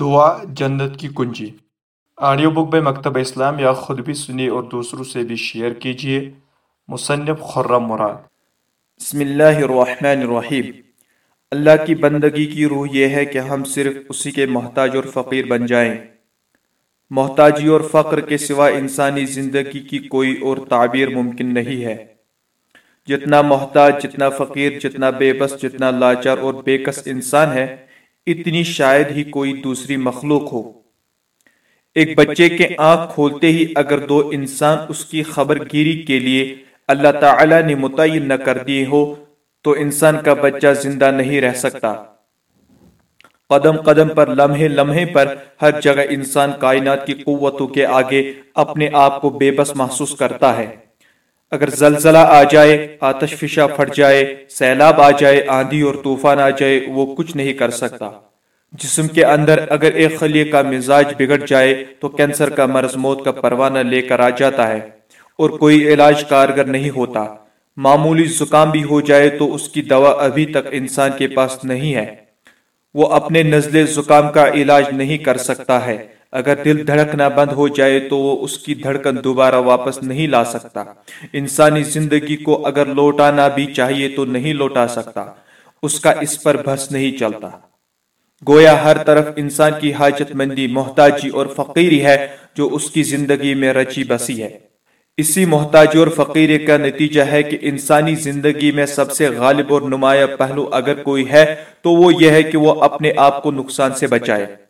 دعا جنت کی کنجی۔ آڈیو بک بے مکتب اسلام یا خود بھی سنی اور دوسروں سے بھی شیئر کیجیے مصنف خرم مراد۔ بسم اللہ الرحمن الرحیم۔ اللہ کی بندگی کی روح یہ ہے کہ ہم صرف اسی کے محتاج اور فقیر بن جائیں۔ محتاجی اور فقر کے سوا انسانی زندگی کی کوئی اور تعبیر ممکن نہیں ہے۔ جتنا محتاج، جتنا فقیر، جتنا بے بس، جتنا لاچار اور بے کس انسان ہے اتنی شاید ہی کوئی دوسری مخلوق ہو۔ ایک بچے کے آنکھ کھولتے ہی اگر دو انسان اس کی خبر گیری کے لیے اللہ تعالی نے متعین نہ کر دیے ہو، تو انسان کا بچہ زندہ نہیں رہ سکتا۔ قدم قدم پر، لمحے لمحے پر ہر جگہ انسان کائنات کی قوتوں کے آگے اپنے آپ کو بے بس محسوس کرتا ہے۔ اگر زلزلہ آ جائے، آتش فشا پھٹ جائے، سیلاب آ جائے، آندھی اور طوفان آ جائے، وہ کچھ نہیں کر سکتا۔ جسم کے اندر اگر ایک خلیے کا مزاج بگڑ جائے، تو کینسر کا مرض موت کا پروانہ لے کر آ جاتا ہے۔ اور کوئی علاج کارگر نہیں ہوتا۔ معمولی زکام بھی ہو جائے تو اس کی دوا ابھی تک انسان کے پاس نہیں ہے۔ وہ اپنے نزلے زکام کا علاج نہیں کر سکتا ہے۔ اگر دل دھڑکنا بند ہو جائے تو وہ اس کی دھڑکن دوبارہ واپس نہیں لا سکتا۔ انسانی زندگی کو اگر لوٹانا بھی چاہیے تو نہیں لوٹا سکتا۔ اس کا اس پر بھس نہیں چلتا۔ گویا ہر طرف انسان کی حاجت مندی محتاجی اور فقیری ہے جو اس کی زندگی میں رچی بسی ہے۔ اسی محتاجی اور فقیری کا نتیجہ ہے کہ انسانی زندگی میں سب سے غالب اور نمایاں پہلو اگر کوئی ہے تو وہ یہ ہے کہ وہ اپنے آپ کو نقصان سے بچائے۔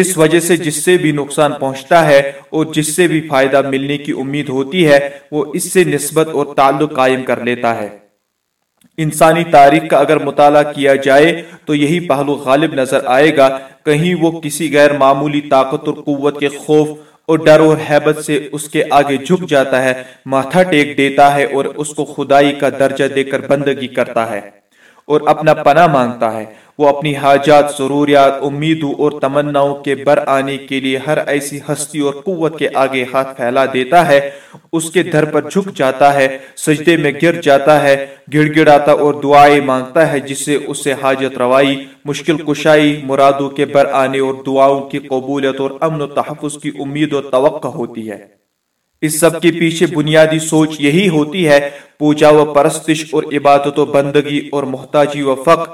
اس وجہ سے جس سے بھی نقصان پہنچتا ہے اور جس سے بھی فائدہ ملنے کی امید ہوتی ہے، وہ اس سے نسبت اور تعلق قائم کر لیتا ہے۔ انسانی تاریخ کا اگر مطالعہ کیا جائے تو یہی پہلو غالب نظر آئے گا۔ کہیں وہ کسی غیر معمولی طاقت اور قوت کے خوف اور ڈر اور حیبت سے اس کے آگے جھک جاتا ہے، ماتھا ٹیک دیتا ہے اور اس کو خدائی کا درجہ دے کر بندگی کرتا ہے۔ اور اپنا پناہ مانگتا ہے۔ وہ اپنی حاجات ضروریات امیدوں اور تمناؤں کے بر آنے کے لیے ہر ایسی ہستی اور قوت کے آگے ہاتھ پھیلا دیتا ہے۔ اس کے در پر جھک جاتا ہے سجدے میں گر جاتا ہے گڑ گڑاتا اور دعائیں مانگتا ہے جس سے اسے حاجت روائی مشکل کشائی مرادوں کے بر آنے اور دعاؤں کی قبولیت اور امن و تحفظ کی امید و توقع ہوتی ہے۔ اس سب کے پیچھے بنیادی سوچ یہی ہوتی ہے، پوجا و پرستش اور عبادت و بندگی اور محتاجی و فقر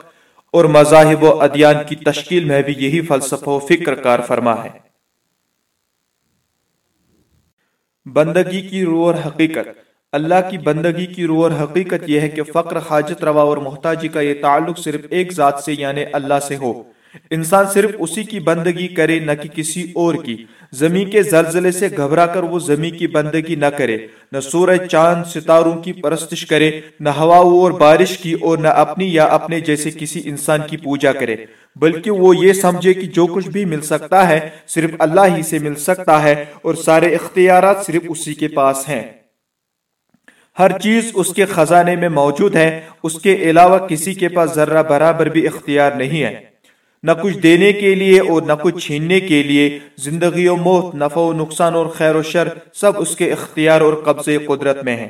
اور مذاہب و ادیان کی تشکیل میں بھی یہی فلسفہ و فکر کار فرما ہے۔ بندگی کی روح اور حقیقت۔ اللہ کی بندگی کی روح اور حقیقت یہ ہے کہ فقر، حاجت، روا اور محتاجی کا یہ تعلق صرف ایک ذات سے یعنی اللہ سے ہو۔ انسان صرف اسی کی بندگی کرے نہ کہ کسی اور کی۔ زمین کے زلزلے سے گھبرا کر وہ زمین کی بندگی نہ کرے، نہ سورج، چاند، ستاروں کی پرستش کرے، نہ ہوا اور بارش کی اور نہ اپنی یا اپنے جیسے کسی انسان کی پوجا کرے۔ بلکہ وہ یہ سمجھے کہ جو کچھ بھی مل سکتا ہے صرف اللہ ہی سے مل سکتا ہے اور سارے اختیارات صرف اسی کے پاس ہیں۔ ہر چیز اس کے خزانے میں موجود ہے، اس کے علاوہ کسی کے پاس ذرہ برابر بھی اختیار نہیں ہے۔ نہ کچھ دینے کے لیے اور نہ کچھ چھیننے کے لیے، زندگی و موت، نفع و نقصان اور خیر و شر سب اس کے اختیار اور قبضے قدرت میں ہیں۔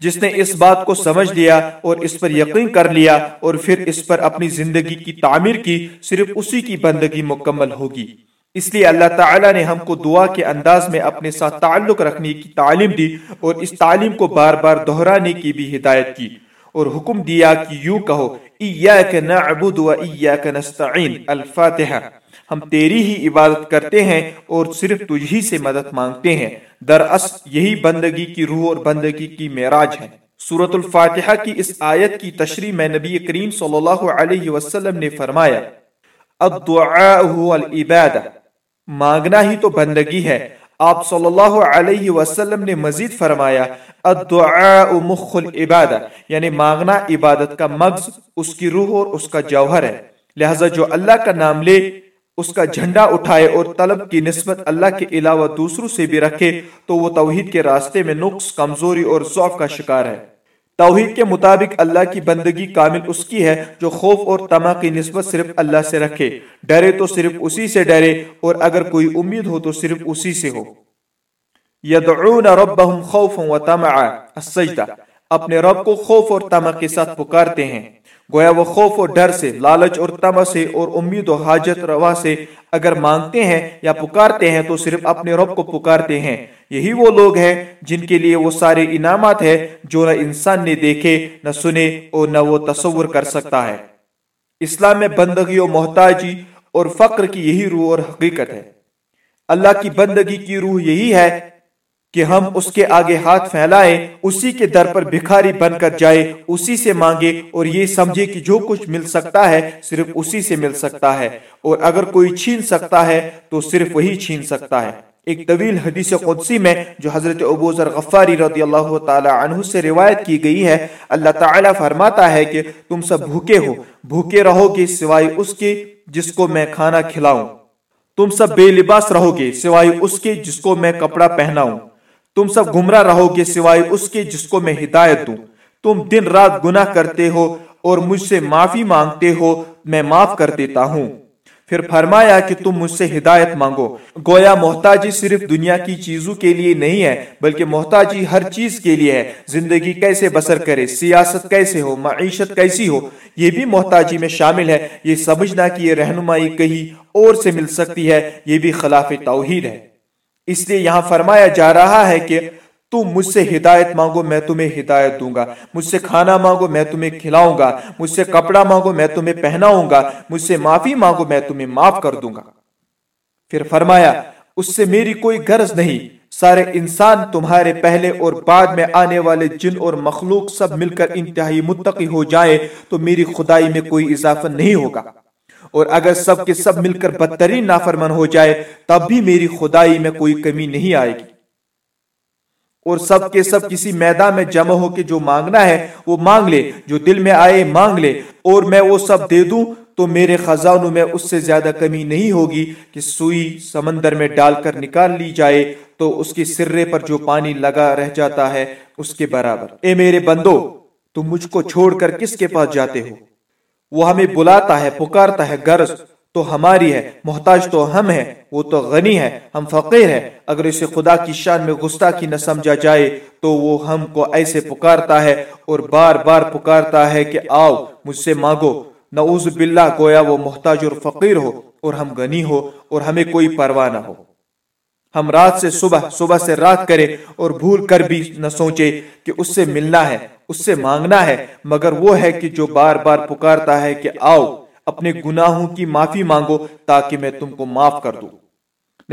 جس نے اس بات کو سمجھ لیا اور اس پر یقین کر لیا اور پھر اس پر اپنی زندگی کی تعمیر کی، صرف اسی کی بندگی مکمل ہوگی۔ اس لیے اللہ تعالیٰ نے ہم کو دعا کے انداز میں اپنے ساتھ تعلق رکھنے کی تعلیم دی اور اس تعلیم کو بار بار دہرانے کی بھی ہدایت کی۔ اور حکم دیا کہ یوں کہو، ایاک نعبد و ایاک نستعین الفاتحہ۔ ہم تیری ہی عبادت کرتے ہیں اور صرف تجھی سے مدد مانگتے ہیں۔ دراصل، یہی بندگی کی روح اور بندگی کی معراج ہے۔ سورة الفاتحہ کی اس آیت کی تشریح میں نبی کریم صلی اللہ علیہ وسلم نے فرمایا، الدعاء هو العبادہ مانگنا ہی تو بندگی ہے۔ آپ صلی اللہ علیہ وسلم نے مزید فرمایا، الدعاء مخ العبادہ یعنی مانگنا عبادت کا مغز، اس کی روح اور اس کا جوہر ہے۔ لہذا جو اللہ کا نام لے، اس کا جھنڈا اٹھائے اور طلب کی نسبت اللہ کے علاوہ دوسروں سے بھی رکھے، تو وہ توحید کے راستے میں نقص، کمزوری اور ضعف کا شکار ہے۔ توحید کے مطابق اللہ کی بندگی کامل اس کی ہے جو خوف اور تما کی نسبت صرف اللہ سے رکھے۔ ڈرے تو صرف اسی سے ڈرے اور اگر کوئی امید ہو تو صرف اسی سے ہو۔ یدعون ربهم خوفا و السجدہ۔ اپنے رب کو خوف اور تمع کے ساتھ پکارتے ہیں۔ گویا وہ خوف و ڈر سے، لالچ اور تما سے اور امید و حاجت روا سے اگر مانگتے ہیں یا پکارتے ہیں تو صرف اپنے رب کو پکارتے ہیں۔ یہی وہ لوگ ہیں جن کے لیے وہ سارے انعامات ہیں جو نہ انسان نے دیکھے، نہ سنے اور نہ وہ تصور کر سکتا ہے۔ اسلام میں بندگی و محتاجی اور فقر کی یہی روح اور حقیقت ہے۔ اللہ کی بندگی کی روح یہی ہے کہ ہم اس کے آگے ہاتھ پھیلائیں، اسی کے در پر بھکاری بن کر جائے، اسی سے مانگے اور یہ سمجھے کہ جو کچھ مل سکتا ہے صرف اسی سے مل سکتا ہے۔ اور اگر کوئی چھین سکتا ہے تو صرف وہی چھین سکتا ہے۔ ایک طویل حدیث قدسی میں جو حضرت ابو ذر غفاری رضی اللہ تعالی عنہ سے روایت کی گئی ہے، اللہ تعالی فرماتا ہے کہ تم سب بھوکے ہو، بھوکے رہو گے سوائے اس کے جس کو میں کھانا کھلاؤں۔ تم سب بے لباس رہو گے سوائے اس کے جس کو میں کپڑا پہناؤں۔ تم سب گمراہ رہو گے سوائے اس کے جس کو میں ہدایت دوں۔ تم دن رات گناہ کرتے ہو اور مجھ سے معافی مانگتے ہو، میں معاف کر دیتا ہوں۔ پھر فرمایا کہ تم مجھ سے ہدایت مانگو۔ گویا محتاجی صرف دنیا کی چیزوں کے لیے نہیں ہے، بلکہ محتاجی ہر چیز کے لیے ہے۔ زندگی کیسے بسر کرے، سیاست کیسے ہو، معیشت کیسی ہو، یہ بھی محتاجی میں شامل ہے۔ یہ سمجھنا کہ یہ رہنمائی کہیں اور سے مل سکتی ہے، یہ بھی خلاف توحید ہے۔ اس لیے یہاں فرمایا جا رہا ہے کہ تم مجھ سے ہدایت مانگو، میں تمہیں ہدایت دوں گا۔ مجھ سے کھانا مانگو، میں تمہیں کھلاؤں گا۔ مجھ سے کپڑا مانگو، میں تمہیں پہناؤں گا۔ مجھ سے معافی مانگو، میں تمہیں معاف کر دوں گا۔ پھر فرمایا، اس سے میری کوئی غرض نہیں۔ سارے انسان تمہارے پہلے اور بعد میں آنے والے جن اور مخلوق سب مل کر انتہائی متقی ہو جائے تو میری خدائی میں کوئی اضافہ نہیں ہوگا۔ اور اگر سب کے سب مل کر بدترین نافرمن ہو جائے تب بھی میری خدائی میں کوئی کمی نہیں آئے گی۔ اور سب کے سب کسی میدان میں جمع ہو کے جو مانگنا ہے وہ مانگ لے جو دل میں آئے مانگ لے۔ اور میں وہ سب دے دوں تو میرے خزانوں میں اس سے زیادہ کمی نہیں ہوگی کہ سوئی سمندر میں ڈال کر نکال لی جائے تو اس کی سرے پر جو پانی لگا رہ جاتا ہے اس کے برابر۔ اے میرے بندو تم مجھ کو چھوڑ کر کس کے پاس جاتے ہو؟ وہ ہمیں بلاتا ہے، پکارتا ہے غرض، تو ہماری ہے، محتاج تو ہم ہیں، وہ تو غنی ہے، ہم فقیر ہے اگر اسے خدا کی شان میں گستاخی نہ سمجھا جائے، تو وہ ہم کو ایسے پکارتا ہے اور بار بار پکارتا ہے کہ آؤ، مجھ سے مانگو۔ نعوذ باللہ، گویا وہ محتاج اور فقیر ہو، اور ہم غنی ہو، اور ہمیں کوئی پرواہ نہ ہو۔ ہم رات سے صبح صبح سے رات کرے اور بھول کر بھی نہ سوچے کہ اس سے ملنا ہے، اس سے مانگنا ہے، مگر وہ ہے کہ جو بار بار پکارتا ہے کہ آؤ، اپنے گناہوں کی معافی مانگو تاکہ میں تم کو معاف کر دوں۔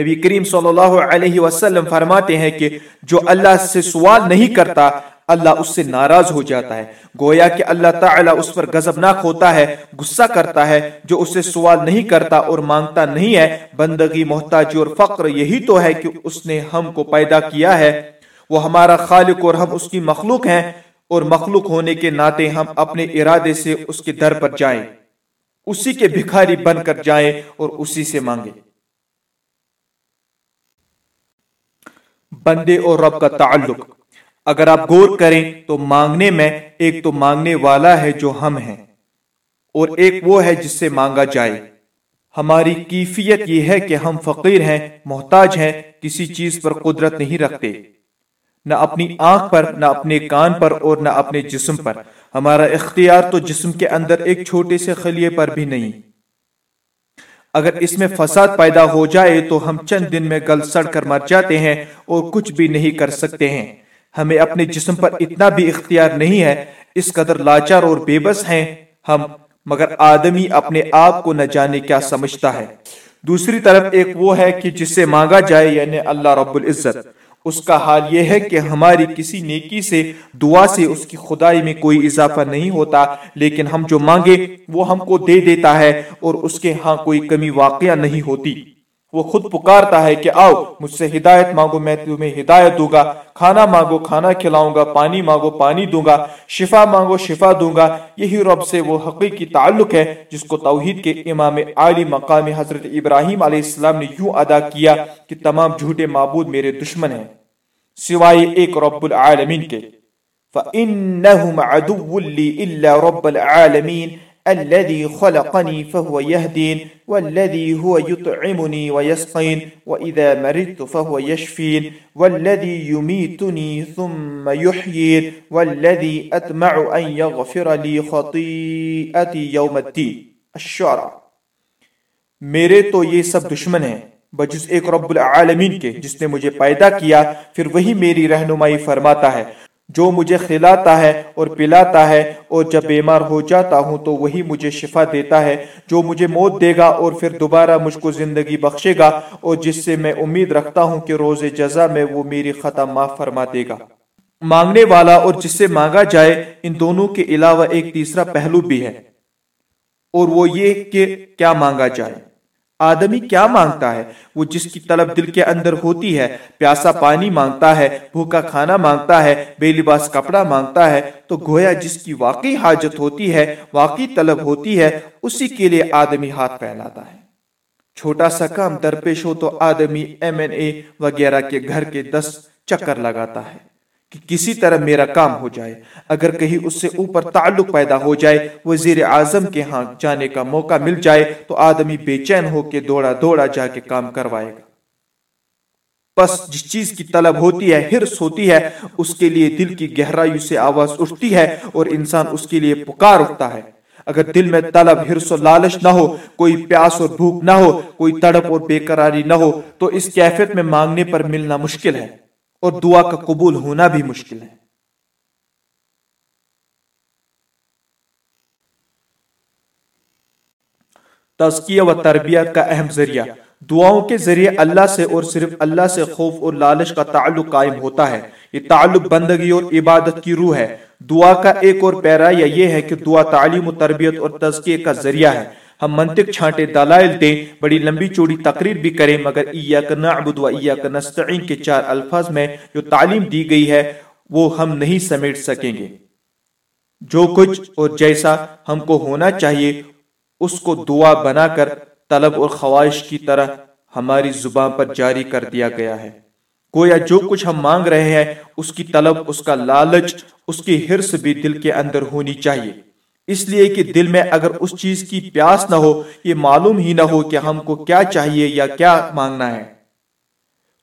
نبی کریم صلی اللہ علیہ وسلم فرماتے ہیں کہ جو اللہ سے سوال نہیں کرتا اللہ اس سے ناراض ہو جاتا ہے۔ گویا کہ اللہ تعالیٰ اس پر غضبناک ہوتا ہے غصہ کرتا ہے جو اسے سوال نہیں کرتا اور مانگتا نہیں ہے۔ بندگی محتاجی اور فقر یہی تو ہے کہ اس نے ہم کو پیدا کیا ہے۔ وہ ہمارا خالق اور ہم اس کی مخلوق ہیں اور مخلوق ہونے کے ناطے ہم اپنے ارادے سے اس کے در پر جائیں۔ اسی کے بھکاری بن کر جائیں اور اسی سے مانگے بندے اور رب کا تعلق اگر آپ غور کریں تو مانگنے میں ایک تو مانگنے والا ہے جو ہم ہیں، اور ایک وہ ہے جس سے مانگا جائے۔ ہماری کیفیت یہ ہے کہ ہم فقیر ہیں، محتاج ہیں، کسی چیز پر قدرت نہیں رکھتے۔ نہ اپنی آنکھ پر، نہ اپنے کان پر، اور نہ اپنے جسم پر۔ ہمارا اختیار تو جسم کے اندر ایک چھوٹے سے خلیے پر بھی نہیں۔ اگر اس میں فساد پیدا ہو جائے تو ہم چند دن میں گل سڑ کر مر جاتے ہیں اور کچھ بھی نہیں کر سکتے ہیں۔ ہمیں اپنے جسم پر اتنا بھی اختیار نہیں ہے، اس قدر لاچار اور بے بس ہیں ہم، مگر آدمی اپنے آپ کو نہ جانے کیا سمجھتا ہے۔ دوسری طرف ایک وہ ہے کہ جس سے مانگا جائے یعنی اللہ رب العزت۔ اس کا حال یہ ہے کہ ہماری کسی نیکی سے، دعا سے اس کی خدائی میں کوئی اضافہ نہیں ہوتا، لیکن ہم جو مانگے وہ ہم کو دے دیتا ہے اور اس کے ہاں کوئی کمی واقعہ نہیں ہوتی۔ وہ خود پکارتا ہے کہ آؤ، مجھ سے ہدایت مانگو، میں تمہیں ہدایت دوں گا۔ کھانا مانگو، کھانا کھلاؤں گا، پانی مانگو، پانی دوں گا۔ شفا مانگو، شفا دوں گا۔ یہی رب سے وہ حقیقی تعلق ہے جس کو توحید کے امام عالی مقام حضرت ابراہیم علیہ السلام نے یوں ادا کیا کہ تمام جھوٹے معبود میرے دشمن ہیں۔ سوائے ایک رب العالمین کے۔ فَإِنَّهُمْ عَدُوٌ لِّي إِلَّا رَبَّ الْعَالَمِينَ۔ الذي خلقني فهو يهدين، والذي هو يطعمني ويسقين، وإذا مرضت فهو يشفين. والذي يميتني ثم يحيين، والذي أتمع أن يغفر لي خطيئتي يوم الدين. الشعراء. میرے تو یہ سب دشمن ہیں، بجز ایک رب العالمین کے، جس نے مجھے پیدا کیا، پھر وہی میری رہنمائی فرماتا ہے۔ جو مجھے کھلاتا ہے اور پلاتا ہے اور جب بیمار ہو جاتا ہوں تو وہی مجھے شفا دیتا ہے، جو مجھے موت دے گا اور پھر دوبارہ مجھ کو زندگی بخشے گا اور جس سے میں امید رکھتا ہوں کہ روز جزا میں وہ میری خطا معاف فرما دے گا۔ مانگنے والا اور جس سے مانگا جائے، ان دونوں کے علاوہ ایک تیسرا پہلو بھی ہے۔ اور وہ یہ کہ کیا مانگا جائے۔ آدمی کیا مانگتا ہے؟ وہ جس کی طلب دل کے اندر ہوتی ہے، پیاسا پانی مانگتا ہے، بھوکا کھانا مانگتا ہے، بے لباس کپڑا مانگتا ہے، تو گویا جس کی واقعی حاجت ہوتی ہے، واقعی طلب ہوتی ہے، اسی کے لیے آدمی ہاتھ پھیلاتا ہے۔ چھوٹا سا کام درپیش ہو تو آدمی ایم این اے وغیرہ کے گھر کے دس چکر لگاتا ہے۔ کہ کسی طرح میرا کام ہو جائے۔ اگر کہیں اس سے اوپر تعلق پیدا ہو جائے، وزیر اعظم کے ہاں جانے کا موقع مل جائے، تو آدمی بے چین ہو کے دوڑا دوڑا جا کے کام کروائے گا۔ بس جس چیز کی طلب ہوتی ہے ہرس ہوتی ہے، اس کے لیے دل کی گہرائی سے آواز اٹھتی ہے اور انسان اس کے لیے پکار اٹھتا ہے۔ اگر دل میں طلب ہرس و لالچ نہ ہو، کوئی پیاس اور بھوک نہ ہو، کوئی تڑپ اور بے قراری نہ ہو، تو اس کیفیت میں مانگنے پر ملنا مشکل ہے۔ اور دعا کا قبول ہونا بھی مشکل ہے۔ تزکیہ و تربیت کا اہم ذریعہ۔ دعاؤں کے ذریعے اللہ سے اور صرف اللہ سے خوف اور لالچ کا تعلق قائم ہوتا ہے۔ یہ تعلق بندگی اور عبادت کی روح ہے۔ دعا کا ایک اور پیرا یہ ہے کہ دعا تعلیم و تربیت اور تزکیہ کا ذریعہ ہے۔ ہم منطق چھانٹے دلائل دیں، بڑی لمبی چوڑی تقریر بھی کریں، مگر ایاک نعبد و ایاک نستعین کے چار الفاظ میں جو تعلیم دی گئی ہے، وہ ہم نہیں سمیٹ سکیں گے۔ جو کچھ اور جیسا ہم کو ہونا چاہیے، اس کو دعا بنا کر طلب اور خواہش کی طرح ہماری زبان پر جاری کر دیا گیا ہے۔ گویا جو کچھ ہم مانگ رہے ہیں، اس کی طلب، اس کا لالچ، اس کی حرص بھی دل کے اندر ہونی چاہیے۔ اس لیے کہ دل میں اگر اس چیز کی پیاس نہ ہو، یہ معلوم ہی نہ ہو کہ ہم کو کیا چاہیے یا کیا مانگنا ہے۔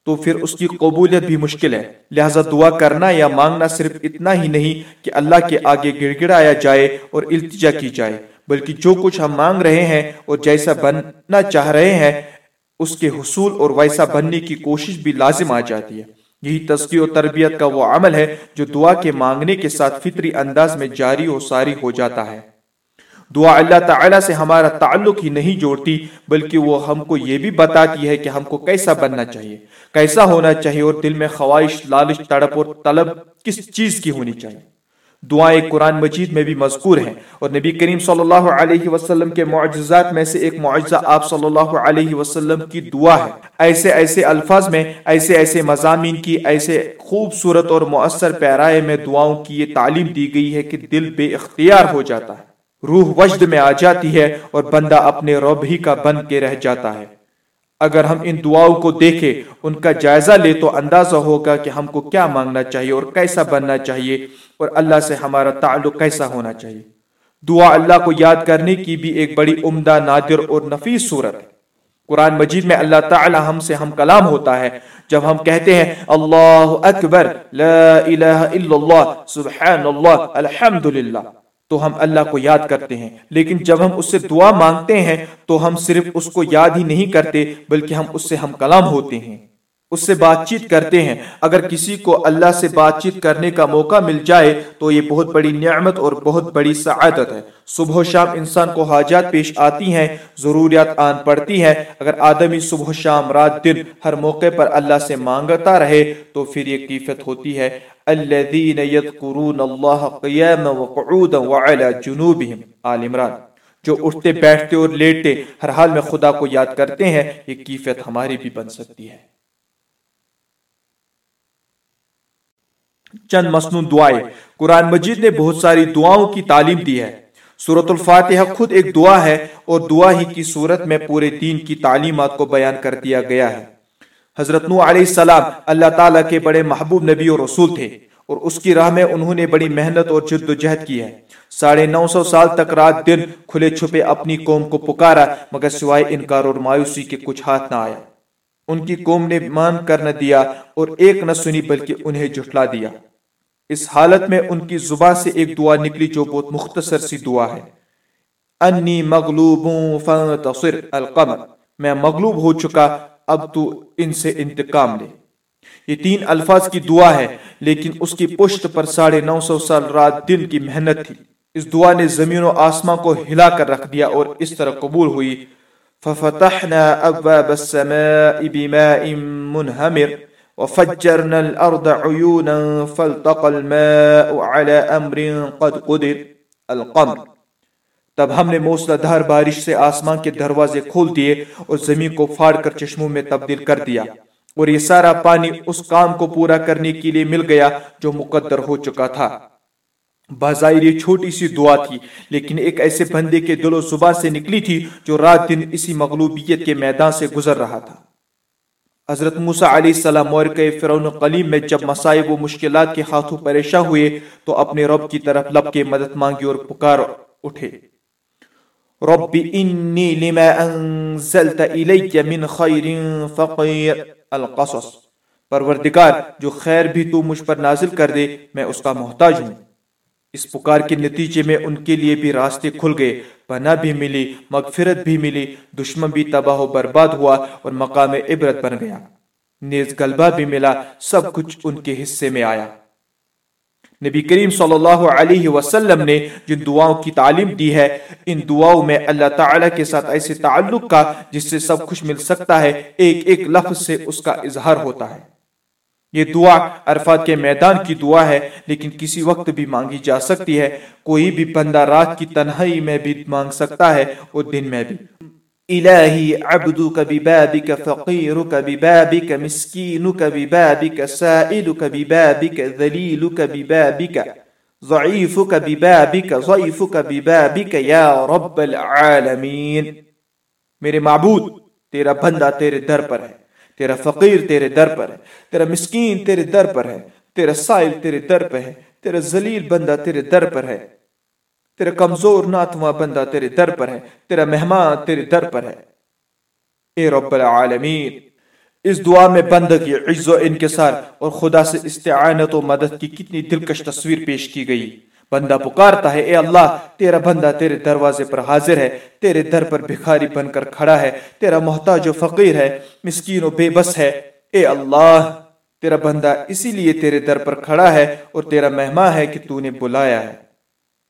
تو پھر اس کی قبولیت بھی مشکل ہے۔ لہذا دعا کرنا یا مانگنا صرف اتنا ہی نہیں کہ اللہ کے آگے گڑ گڑایا جائے اور التجا کی جائے، بلکہ جو کچھ ہم مانگ رہے ہیں اور جیسا بننا چاہ رہے ہیں، اس کے حصول اور ویسا بننے کی کوشش بھی لازم آ جاتی ہے۔ یہی تزکی و تربیت کا وہ عمل ہے جو دعا کے مانگنے کے ساتھ فطری انداز میں جاری و ساری ہو جاتا ہے۔ دعا اللہ تعالیٰ سے ہمارا تعلق ہی نہیں جوڑتی، بلکہ وہ ہم کو یہ بھی بتاتی ہے کہ ہم کو کیسا بننا چاہیے، کیسا ہونا چاہیے اور دل میں خواہش، لالچ، تڑپ اور طلب کس چیز کی ہونی چاہیے۔ دعائیں قرآن مجید میں بھی مذکور ہیں۔ اور نبی کریم صلی اللہ علیہ وسلم کے معجزات میں سے ایک معجزہ آپ صلی اللہ علیہ وسلم کی دعا ہے۔ ایسے ایسے الفاظ میں، ایسے ایسے مضامین کی، ایسے خوبصورت اور مؤثر پیرائے میں دعاؤں کی یہ تعلیم دی گئی ہے کہ دل بے اختیار ہو جاتا ہے۔ روح وجد میں آ جاتی ہے اور بندہ اپنے رب ہی کا بن کے رہ جاتا ہے۔ اگر ہم ان دعاؤں کو دیکھیں، ان کا جائزہ لے تو اندازہ ہوگا کہ ہم کو کیا مانگنا چاہیے اور کیسا بننا چاہیے اور اللہ سے ہمارا تعلق کیسا ہونا چاہیے۔ دعا اللہ کو یاد کرنے کی بھی ایک بڑی عمدہ، نادر اور نفیس صورت ہے۔ قرآن مجید میں اللہ تعالی ہم سے ہم کلام ہوتا ہے، جب ہم کہتے ہیں، اللہ اکبر، لا الہ الا اللہ، سبحان اللہ، الحمدللہ۔ تو ہم اللہ کو یاد کرتے ہیں۔ لیکن جب ہم اس سے دعا مانگتے ہیں، تو ہم صرف اس کو یاد ہی نہیں کرتے، بلکہ ہم اس سے ہم کلام ہوتے ہیں۔ اس سے بات چیت کرتے ہیں۔ اگر کسی کو اللہ سے بات چیت کرنے کا موقع مل جائے تو یہ بہت بڑی نعمت اور بہت بڑی سعادت ہے۔ صبح و شام انسان کو حاجات پیش آتی ہیں، ضروریات آن پڑتی ہیں۔ اگر آدمی صبح و شام، رات، دن ہر موقع پر اللہ سے مانگتا رہے تو پھر یہ کیفت ہوتی ہے۔ الذين يذكرون الله وقعودا آل عمران، جو اٹھتے، بیٹھتے اور لیٹتے، ہر حال میں خدا کو یاد کرتے ہیں، یہ کیفیت ہماری بھی بن سکتی ہے۔ چند مصنون دعائیں۔ قرآن مجید نے بہت ساری دعاؤں کی تعلیم دی ہے۔ سورت الفاتحہ خود ایک دعا ہے اور دعا ہی کی صورت میں پورے دین کی تعلیمات کو بیان کر دیا گیا ہے۔ حضرت نو علیہ السلام اللہ تعالیٰ کے بڑے محبوب نبی اور رسول تھے اور اس کی راہ میں انہوں نے بڑی محنت اور جد و جہد کی ہے۔ ساڑھے نو سو سال تک رات دن کھلے چھپے اپنی قوم کو پکارا، مگر سوائے انکار اور مایوسی کے کچھ ہاتھ نہ آیا۔ ان کی قوم نے مان کر نہ دیا اور ایک نہ سنی بلکہ انہیں جھٹلا دیا۔ اس حالت میں ان کی زبان سے ایک دعا نکلی جو بہت مختصر سی دعا ہے۔ انی مغلوب فانتصر القمر۔ میں مغلوب ہو چکا، اب تو ان سے انتقام لے۔ یہ تین الفاظ کی دعا ہے، لیکن اس کی پشت پر ساڑھے نو سو سال رات دن کی محنت تھی۔ اس دعا نے زمین و آسمان کو ہلا کر رکھ دیا اور اس طرح قبول ہوئی۔ ففتحنا ابواب السماء بماء منهمر وفجرنا الارض عيونا فالتقى الماء على امر قد قدر، القمر۔ تب ہم نے موسلا دھار بارش سے آسمان کے دروازے کھول دیے اور زمین کو پھاڑ کر چشموں میں تبدیل کر دیا۔ اور یہ سارا پانی اس کام کو پورا کرنے کے لیے مل گیا جو مقدر ہو چکا تھا۔ بظاہر یہ چھوٹی سی دعا تھی، لیکن ایک ایسے بندے کے دل و زبان سے نکلی تھی جو رات دن اسی مغلوبیت کے میدان سے گزر رہا تھا۔ حضرت موسیٰ علیہ السلام مورکہ فرعون قلیم میں جب مسائب و مشکلات کے ہاتھوں پریشان ہوئے تو اپنے رب کی طرف لب کے مدد مانگی اور پکار اٹھے۔ رب انی لما انزلت الیک من خیر فقیر، القصص۔ پروردگار، جو خیر بھی تو مجھ پر نازل کر دے، میں اس کا محتاج ہوں۔ اس پکار کے نتیجے میں ان کے لیے بھی راستے کھل گئے، پناہ بھی ملی، مغفرت بھی ملی، دشمن بھی تباہ و برباد ہوا اور مقام عبرت بن گیا۔ نیز غلبہ بھی ملا، سب کچھ ان کے حصے میں آیا۔ نبی کریم صلی اللہ علیہ وسلم نے جن دعاؤں کی تعلیم دی ہے، ان دعاؤں میں اللہ تعالیٰ کے ساتھ ایسے تعلق کا، جس سے سب کچھ مل سکتا ہے، ایک ایک لفظ سے اس کا اظہار ہوتا ہے۔ یہ دعا عرفات کے میدان کی دعا ہے، لیکن کسی وقت بھی مانگی جا سکتی ہے۔ کوئی بھی بندہ رات کی تنہائی میں بھی مانگ سکتا ہے اور دن میں بھی۔ إلهي عبدك ببابك فقيرك ببابك مسكينك ببابك سائلك ببابك ذليلك ببابك ضعيفك ببابك ضعيفك ببابك يا رب العالمين میرے معبود، تیرا بندہ تیرے در پر ہے۔ تیرا فقیر تیرے در پر ہے، تیرا مسکین تیرے در پر ہے، تیرا سائل تیرے در پر ہے، تیرا ذلیل بندہ تیرے در پر ہے، تیرا کمزور ناتواں بندہ تیرے در پر ہے، تیرا مہمان تیرے در پر ہے۔ اے رب العالمین، اس دعا میں بندگی عز و انکسار اور خدا سے استعانت و مدد کی کتنی دلکش تصویر پیش کی گئی۔ بندہ پکارتا ہے، اے اللہ، تیرا بندہ تیرے دروازے پر حاضر ہے، تیرے در پر بھکاری بن کر کھڑا ہے، تیرا محتاج و فقیر ہے، مسکین و بے بس ہے۔ اے اللہ، تیرا بندہ اسی لیے تیرے در پر کھڑا ہے اور تیرا مہمان ہے کہ تو نے بلایا ہے۔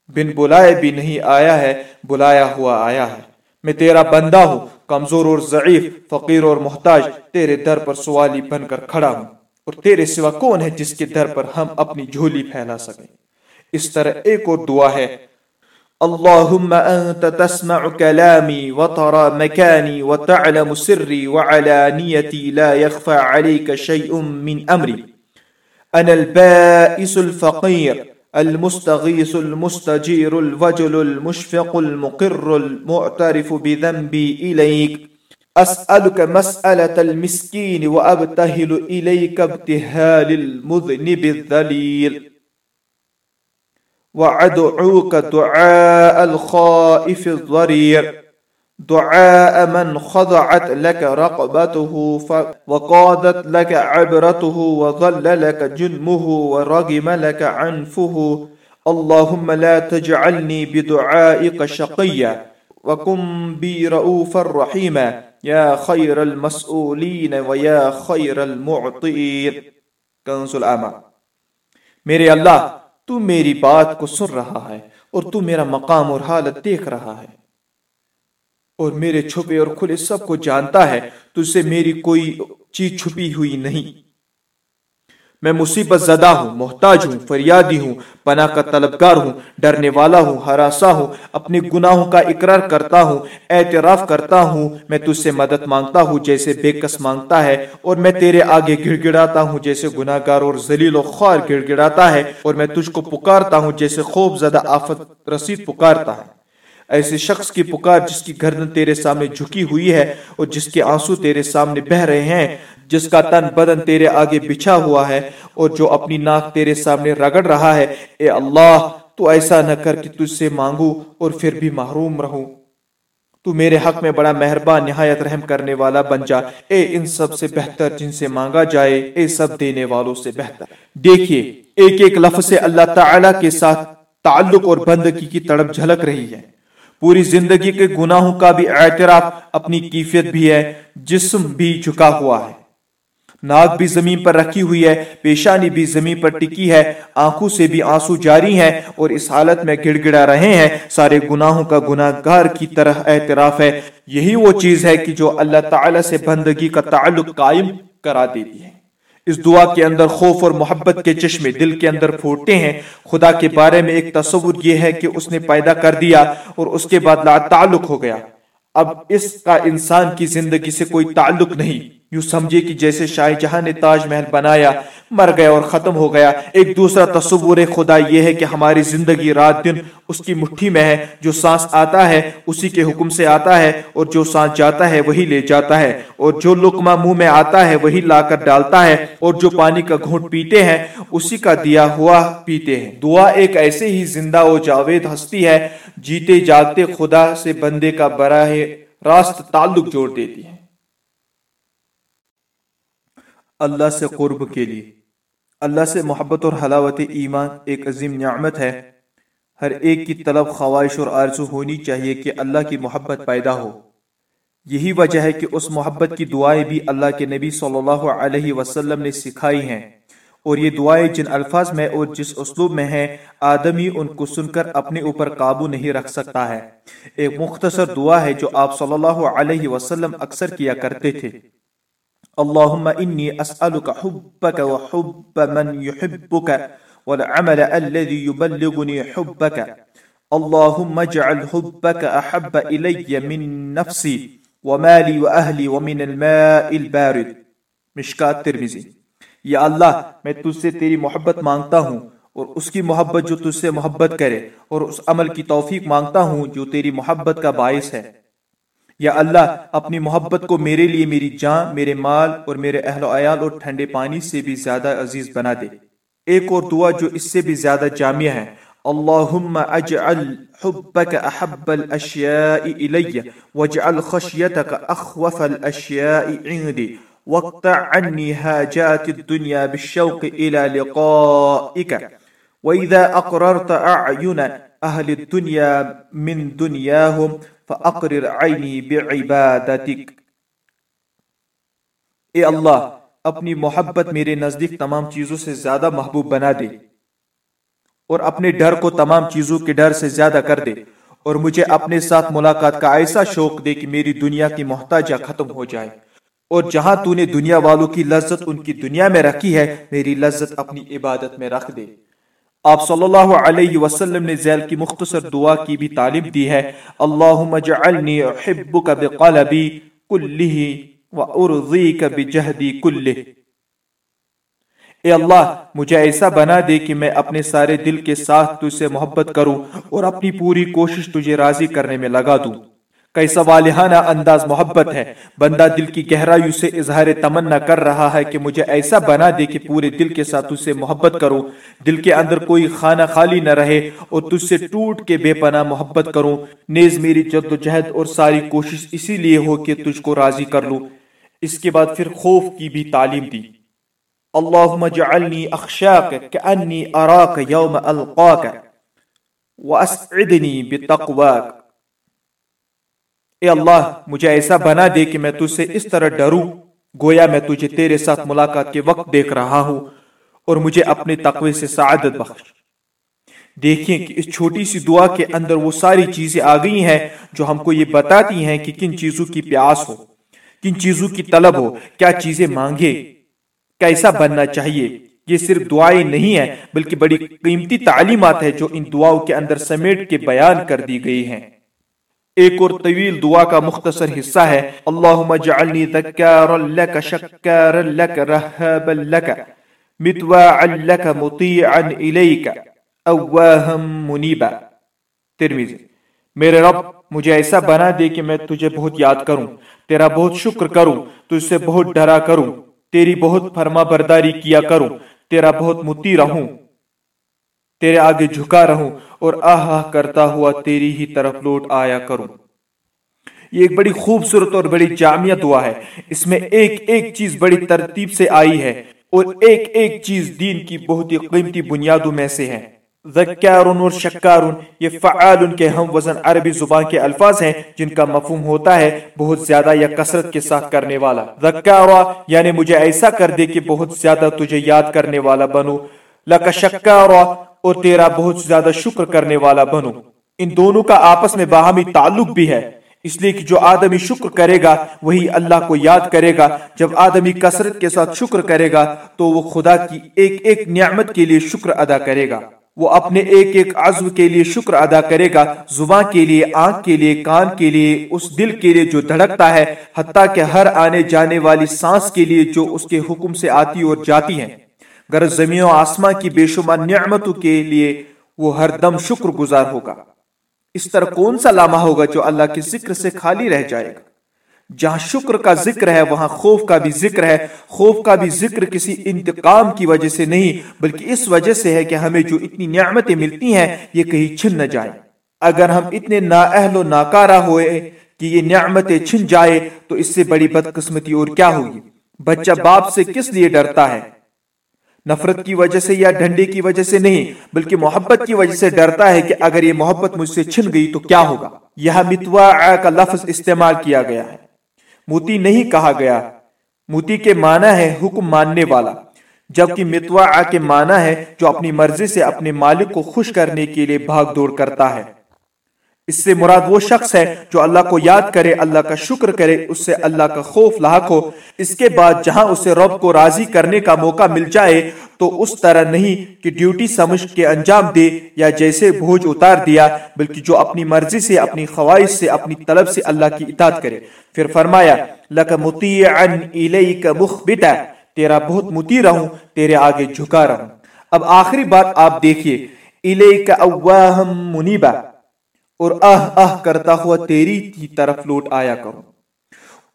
بن بلائے بھی نہیں آیا ہے، بلایا ہوا آیا ہے۔ میں تیرا بندہ ہوں، کمزور اور ضعیف، فقیر اور محتاج، تیرے در پر سوالی بن کر کھڑا ہوں۔ اور تیرے سوا کون ہے جس کے در پر ہم اپنی جھولی پھیلا سکیں؟ اس طرح ایک اور دعا ہے. اللهم أنت تسمع كلامي وترى مكاني وتعلم سري وعلانيتي لا يخفى عليك شيء من أمري أنا البائس الفقير المستغيث المستجير الوجل المشفق المقر المعترف بذنبي إليك أسألك مسألة المسكين وأبتهل إليك ابتهال المذنب الذليل وعدعوك دعاء الخائف الضرير دعاء من خضعت لك رقبته وقادت لك عبرته وظل لك جنمه ورغم لك عنفه اللهم لا تجعلني بدعائك شقيا وكن بي رؤوفا رحيما يا خير المسؤولين ويا خير المعطين کنس العامہ میرے اللہ تو میری بات کو سن رہا ہے اور تو میرا مقام اور حالت دیکھ رہا ہے۔ اور میرے چھپے اور کھلے سب کو جانتا ہے، تجھ سے میری کوئی چیز چھپی ہوئی نہیں۔ میں مصیبت زدہ ہوں، محتاج ہوں، فریادی ہوں، پناہ کا طلبگار ہوں، ڈرنے والا ہوں ہراسا ہوں اپنے گناہوں کا اقرار کرتا ہوں، اعتراف کرتا ہوں، میں تجھ سے مدد مانگتا ہوں جیسے بے کس مانگتا ہے، اور میں تیرے آگے گڑ گڑاتا ہوں جیسے گناہ گار اور ذلیل و خوار گڑ گڑاتا ہے، اور میں تجھ کو پکارتا ہوں جیسے خوب زدہ آفت رسید پکارتا ہے۔ ایسے شخص کی پکار جس کی گردن تیرے سامنے جھکی ہوئی ہے اور جس کے آنسو تیرے سامنے بہ رہے ہیں جس کا تن بدن تیرے آگے بچھا ہوا ہے اور جو اپنی ناک تیرے سامنے رگڑ رہا ہے، اے اللہ، تو ایسا نہ کر کہ تجھ سے مانگو اور پھر بھی محروم رہوں۔ تو میرے حق میں بڑا مہربان، نہایت رحم کرنے والا بن جا۔ اے ان سب سے بہتر جن سے مانگا جائے، اے سب دینے والوں سے بہتر۔ دیکھیے، ایک ایک لفظ سے اللہ تعالی کے ساتھ تعلق اور بندگی کی تڑپ جھلک رہی ہے۔ پوری زندگی کے گناہوں کا بھی اعتراف اپنی کیفیت بھی ہے، جسم بھی جھکا ہوا ہے۔ ناک بھی زمین پر رکھی ہوئی ہے، پیشانی بھی زمین پر ٹکی ہے، آنکھوں سے بھی آنسو جاری ہیں اور اس حالت میں گڑ گڑا رہے ہیں۔ سارے گناہوں کا گناہ گار کی طرح اعتراف ہے۔ یہی وہ چیز ہے کہ جو اللہ تعالی سے بندگی کا تعلق قائم کرا دیتی ہے۔ اس دعا کے اندر خوف اور محبت کے چشمے دل کے اندر پھوٹے ہیں۔ خدا کے بارے میں ایک تصور یہ ہے کہ اس نے پیدا کر دیا اور اس کے بعد لا تعلق ہو گیا۔ اب اس کا انسان کی زندگی سے کوئی تعلق نہیں۔ یوں سمجھے کہ جیسے شاہ جہاں نے تاج محل بنایا، مر گیا اور ختم ہو گیا۔ ایک دوسرا تصور خدا یہ ہے کہ ہماری زندگی رات دن اس کی مٹھی میں ہے، جو سانس آتا ہے، اسی کے حکم سے آتا ہے، اور جو سانس جاتا ہے، وہی لے جاتا ہے۔ اور جو لقمہ منہ میں آتا ہے، وہی لا کر ڈالتا ہے۔ اور جو پانی کا گھونٹ پیتے ہیں، اسی کا دیا ہوا پیتے ہیں۔ دعا ایک ایسے ہی زندہ و جاوید ہستی ہے، جیتے جاگتے خدا سے بندے کا براہ راست تعلق جوڑ دیتی ہے۔ اللہ سے قرب کے لیے۔ اللہ سے محبت اور حلاوت ایمان ایک عظیم نعمت ہے۔ ہر ایک کی طلب، خواہش اور آرزو ہونی چاہیے کہ اللہ کی محبت پیدا ہو۔ یہی وجہ ہے کہ اس محبت کی دعائیں بھی اللہ کے نبی صلی اللہ علیہ وسلم نے سکھائی ہیں۔ اور یہ دعائیں جن الفاظ میں اور جس اسلوب میں ہیں، آدمی ان کو سن کر اپنے اوپر قابو نہیں رکھ سکتا ہے۔ ایک مختصر دعا ہے جو آپ صلی اللہ علیہ وسلم اکثر کیا کرتے تھے۔ اللهم إني أسألك حبك وحب من يحبك والعمل الذي يبلغني حبك. اللهم اجعل حبك أحب إلي من نفسي ومالي وأهلي ومن الماء البارد. مشکات ترمیزی یا اللہ، میں تجھ سے تیری محبت مانگتا ہوں اور اس کی محبت جو تجھ سے محبت کرے اور اس عمل کی توفیق مانگتا ہوں جو تیری محبت کا باعث ہے۔ یا اللہ اپنی محبت کو میرے لیے میری جان، میرے مال اور میرے اہل و عیال اور ٹھنڈے پانی سے بھی زیادہ عزیز بنا دے۔ ایک اور دعا جو اس سے بھی زیادہ جامع ہے۔ اللہم اجعل حبک احب الاشیاء الی واجعل خشیتک اخوف الاشیاء عندی واقطع عنی حاجات الدنیا بالشوق الى لقائک واذا اقررت اعین اہل الدنیا من دنیاہم فَأَقْرِرْ عَيْنِي بِعِبَادَتِكَ۔ اے اللہ، اپنی محبت میرے نزدیک تمام چیزوں سے زیادہ محبوب بنا دے۔ اور اپنے ڈر کو تمام چیزوں کے ڈر سے زیادہ کر دے۔ اور مجھے اپنے ساتھ ملاقات کا ایسا شوق دے کہ میری دنیا کی محتاجہ ختم ہو جائے۔ اور جہاں تو نے دنیا والوں کی لذت ان کی دنیا میں رکھی ہے، میری لذت اپنی عبادت میں رکھ دے۔ آپ صلی اللہ علیہ وسلم نے ذیل کی مختصر دعا کی بھی تعلیم دی ہے، اللہم جعلنی احبک بقلبی کلہ و ارضیک بجہدی کلہ۔ اے اللہ، مجھے ایسا بنا دے کہ میں اپنے سارے دل کے ساتھ تجھ سے محبت کروں اور اپنی پوری کوشش تجھے راضی کرنے میں لگا دوں۔ کیسا والہانہ انداز محبت ہے۔ بندہ دل کی گہرائیوں سے اظہار تمنا کر رہا ہے کہ مجھے ایسا بنا دے کہ پورے دل کے ساتھ تجھ سے محبت کروں۔ دل کے اندر کوئی خانہ خالی نہ رہے اور تجھ سے ٹوٹ کے بے پناہ محبت کروں۔ نیز میری جد و جہد اور ساری کوشش اسی لیے ہو کہ تجھ کو راضی کر لوں۔ اس کے بعد پھر خوف کی بھی تعلیم دی۔ اللہم جعلنی اخشاک کأنی اراک یوم القاک۔ واسعدنی بتقواک۔ اے اللہ، مجھے ایسا بنا دے کہ میں تجھ سے اس طرح ڈروں۔ گویا میں تجھے تیرے ساتھ ملاقات کے وقت دیکھ رہا ہوں اور مجھے اپنے تقوی سے سعادت بخش۔ دیکھیں کہ اس چھوٹی سی دعا کے اندر وہ ساری چیزیں آ گئی ہیں جو ہم کو یہ بتاتی ہیں کہ کن چیزوں کی پیاس ہو، کن چیزوں کی طلب ہو، کیا چیزیں مانگے۔ کیسا بننا چاہیے؟ یہ صرف دعائیں نہیں ہیں، بلکہ بڑی قیمتی تعلیمات ہے جو ان دعاؤں کے اندر سمیٹ کے بیان کر دی گئی ہیں۔ ایک اور طویل دعا کا مختصر حصہ ہے، اللہم اجعلنی ذکارا لک، شکارا لک، رہابا لک، متواعا لک، مطیعا الیک، اواہم منیبا۔ ترمیزی میرے رب، مجھے ایسا بنا دے کہ میں تجھے بہت یاد کروں، تیرا بہت شکر کروں، تجھ سے بہت ڈرا کروں، تیری بہت فرما برداری کیا کروں، تیرا بہت متی رہوں، تیرے آگے جھکا رہوں اور آہ آہ کرتا ہوا تیری ہی طرف لوٹ آیا کروں۔ یہ ایک بڑی خوبصورت اور بڑی جامعہ دعا ہے۔ اس میں ایک ایک چیز بڑی ترتیب سے آئی ہے اور ایک ایک چیز دین کی بہت ہی قیمتی بنیادوں میں سے ہے۔ ذکارن اور شکارن، یہ فعال کے ہم وزن عربی زبان کے الفاظ ہیں جن کا مفہوم ہوتا ہے بہت زیادہ یا کثرت کے ساتھ کرنے والا۔ ذکارا یعنی مجھے ایسا کر دے کہ بہت زیادہ تجھے یاد کرنے والا بنو لکا شکارا اور تیرا بہت زیادہ شکر کرنے والا بنو۔ ان دونوں کا آپس میں باہمی تعلق بھی ہے۔ اس لیے کہ جو آدمی شکر کرے گا، وہی اللہ کو یاد کرے گا۔ جب آدمی کثرت کے ساتھ شکر کرے گا، تو وہ خدا کی ایک ایک نعمت کے لیے شکر ادا کرے گا۔ وہ اپنے ایک ایک عزو کے لیے شکر ادا کرے گا۔ زبان کے لیے، آنکھ کے لیے، کان کے لیے، اس دل کے لیے جو دھڑکتا ہے۔ حتیٰ کہ ہر آنے جانے والی سانس کے لیے جو اس کے حکم سے آتی اور جاتی ہیں۔ گر زمین و آسمان کی بے شمار نعمتوں کے لیے وہ ہر دم شکر گزار ہوگا۔ اس طرح کون سا لامہ ہوگا جو اللہ کے ذکر سے خالی رہ جائے گا؟ جہاں شکر کا ذکر ہے، وہاں خوف کا بھی ذکر ہے۔ خوف کا بھی ذکر کسی انتقام کی وجہ سے نہیں، بلکہ اس وجہ سے ہے کہ ہمیں جو اتنی نعمتیں ملتی ہیں، یہ کہیں چھن نہ جائیں۔ اگر ہم اتنے نااہل و ناکارہ ہوئے کہ یہ نعمتیں چھن جائے، تو اس سے بڑی بدقسمتی اور کیا ہوگی؟ بچہ باپ سے کس لیے ڈرتا ہے؟ نفرت کی وجہ سے یا ڈنڈے کی وجہ سے نہیں، بلکہ محبت کی وجہ سے ڈرتا ہے کہ اگر یہ محبت مجھ سے چھن گئی تو کیا ہوگا؟ یہاں متوا کا لفظ استعمال کیا گیا ہے۔ موتی نہیں کہا گیا۔ موتی کے معنی ہے حکم ماننے والا۔ جبکہ متوا کے معنی ہے جو اپنی مرضی سے اپنے مالک کو خوش کرنے کے لیے بھاگ دوڑ کرتا ہے۔ اس سے مراد وہ شخص ہے جو اللہ کو یاد کرے، اللہ کا شکر کرے، اس سے اللہ کا خوف لاحق ہو۔ اس کے بعد جہاں اسے رب کو راضی کرنے کا موقع مل جائے، تو اس طرح نہیں کہ ڈیوٹی سمجھ کے انجام دے یا جیسے بوجھ اتار دیا، بلکہ جو اپنی مرضی سے، اپنی خواہش سے، اپنی طلب سے اللہ کی اطاعت کرے۔ پھر فرمایا لَكَ مُطِيعًا إِلَيْكَ تیرا بہت مطیع رہوں، تیرے آگے جھکا رہوں۔ اب آخری بات آپ دیکھیے إِلَيْكَ أَوَّاهَمْ مُنِيبًا اور آہ آہ کرتا ہوا تیری کی طرف لوٹ آیا کرو۔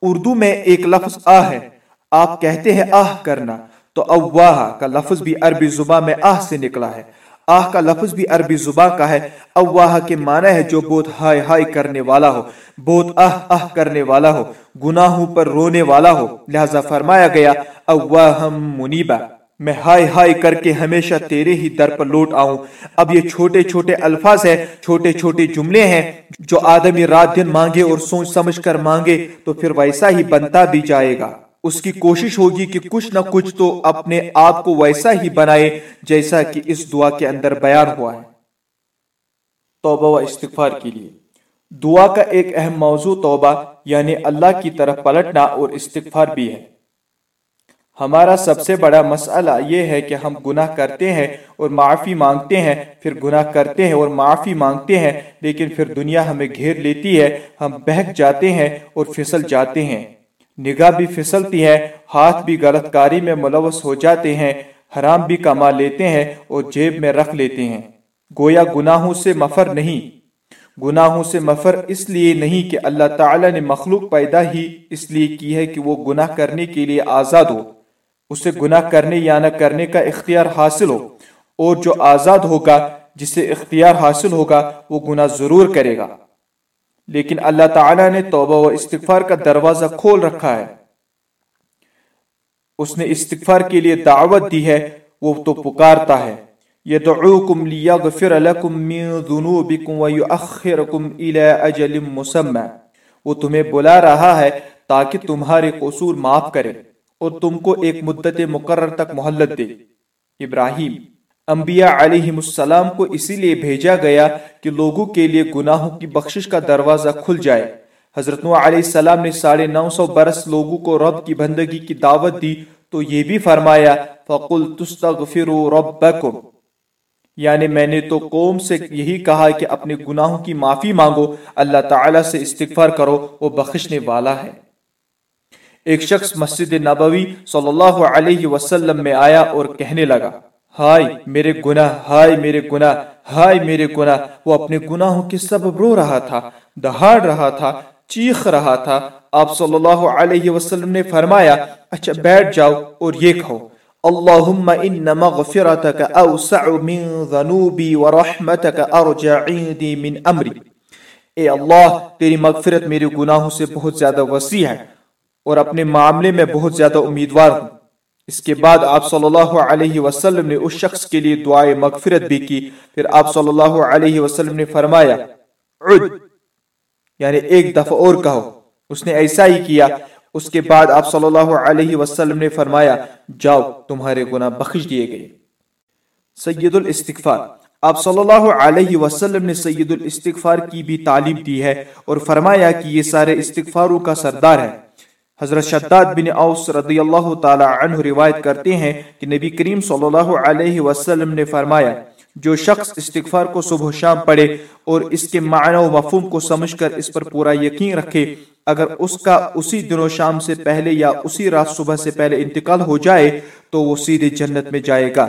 اردو میں ایک لفظ آہ ہے۔ آپ کہتے ہیں آہ کرنا۔ تو اواہ کا لفظ بھی عربی زبان میں آہ سے نکلا ہے۔ آہ کا لفظ بھی عربی زبان کا ہے۔ اواہ کے معنی ہے جو بہت ہائے ہائے کرنے والا ہو۔ بہت آہ آہ کرنے والا ہو۔ گناہوں پر رونے والا ہو۔ لہذا فرمایا گیا، اواہم منیبہ میں ہائے ہائے کر کے ہمیشہ تیرے ہی در پر لوٹ آؤں۔ اب یہ چھوٹے چھوٹے الفاظ ہیں، چھوٹے چھوٹے جملے ہیں جو آدمی رات دن مانگے اور سوچ سمجھ کر مانگے تو پھر ویسا ہی بنتا بھی جائے گا۔ اس کی کوشش ہوگی کہ کچھ نہ کچھ تو اپنے آپ کو ویسا ہی بنائے جیسا کہ اس دعا کے اندر بیان ہوا ہے۔ توبہ و استغفار کے لیے۔ دعا کا ایک اہم موضوع توبہ یعنی اللہ کی طرف پلٹنا اور استغفار بھی ہے۔ ہمارا سب سے بڑا مسئلہ یہ ہے کہ ہم گناہ کرتے ہیں اور معافی مانگتے ہیں، پھر گناہ کرتے ہیں اور معافی مانگتے ہیں، لیکن پھر دنیا ہمیں گھیر لیتی ہے، ہم بہک جاتے ہیں اور پھسل جاتے ہیں۔ نگاہ بھی پھسلتی ہے، ہاتھ بھی غلط کاری میں ملوث ہو جاتے ہیں، حرام بھی کما لیتے ہیں اور جیب میں رکھ لیتے ہیں۔ گویا گناہوں سے مفر نہیں۔ گناہوں سے مفر اس لیے نہیں کہ اللہ تعالی نے مخلوق پیدا ہی اس لیے کی ہے کہ وہ گناہ کرنے کے لیے آزاد ہو۔ اسے گناہ کرنے یا نہ کرنے کا اختیار حاصل ہو۔ اور جو آزاد ہوگا، جسے اختیار حاصل ہوگا، وہ گناہ ضرور کرے گا۔ لیکن اللہ تعالیٰ نے توبہ و استغفار کا دروازہ کھول رکھا ہے۔ اس نے استغفار کے لیے دعوت دی ہے، وہ تو پکارتا ہے۔ يدعوكم ليغفر لكم من ذنوبكم ويؤخركم الى اجل مسمى۔ وہ تمہیں بلا رہا ہے تاکہ تمہارے قصور معاف کرے۔ اور تم کو ایک مدت مقرر تک محلت دے۔ ابراہیم، انبیاء علیہ السلام کو اسی لیے بھیجا گیا کہ لوگوں کے لیے گناہوں کی بخشش کا دروازہ کھل جائے۔ حضرت نو علیہ السلام نے ساڑھے نو سو برس لوگوں کو رب کی بندگی کی دعوت دی تو یہ بھی فرمایا فَقُلْ تُسْتَغْفِرُوا رَبَّكُمْ۔ یعنی میں نے تو قوم سے یہی کہا کہ اپنے گناہوں کی معافی مانگو، اللہ تعالیٰ سے استغفار کرو، وہ بخشنے والا ہے۔ ایک شخص مسجد نبوی صلی اللہ علیہ وسلم میں آیا اور کہنے لگا، ہائے میرے گناہ، ہائے میرے گناہ، ہائے میرے گناہ۔ وہ اپنے گناہوں کے سبب رو رہا تھا، دہاڑ رہا تھا، چیخ رہا تھا۔ آپ صلی اللہ علیہ وسلم نے فرمایا اچھا بیٹھ جاؤ اور یہ کھو اللهم إن مغفرتك أوسع من ذنوبي ورحمتك أرجع عندي من أمري اے اللہ، تیری مغفرت میرے گناہوں سے بہت زیادہ وسیع ہے۔ اور اپنے معاملے میں بہت زیادہ امیدوار ہوں۔ اس کے بعد آپ صلی اللہ علیہ وسلم نے اس شخص کے لیے دعائے مغفرت بھی کی۔ پھر آپ صلی اللہ علیہ وسلم نے فرمایا، عد یعنی ایک دفعہ اور کہو۔ اس نے ایسا ہی کیا۔ اس کے بعد آپ صلی اللہ علیہ وسلم نے فرمایا، جاؤ، تمہارے گناہ بخش دیے گئے۔ سید الاستغفار آپ صلی اللہ علیہ وسلم نے سید الاستغفار کی بھی تعلیم دی ہے اور فرمایا کہ یہ سارے استغفاروں کا سردار ہے حضرت شداد بن اوس رضی اللہ تعالی عنہ روایت کرتے ہیں کہ نبی کریم صلی اللہ علیہ وسلم نے فرمایا، جو شخص استغفار کو صبح و شام پڑھے اور اس کے معنی و مفہوم کو سمجھ کر اس پر پورا یقین رکھے، اگر اس کا اسی دن و شام سے پہلے یا اسی رات صبح سے پہلے انتقال ہو جائے، تو وہ سیدھے جنت میں جائے گا۔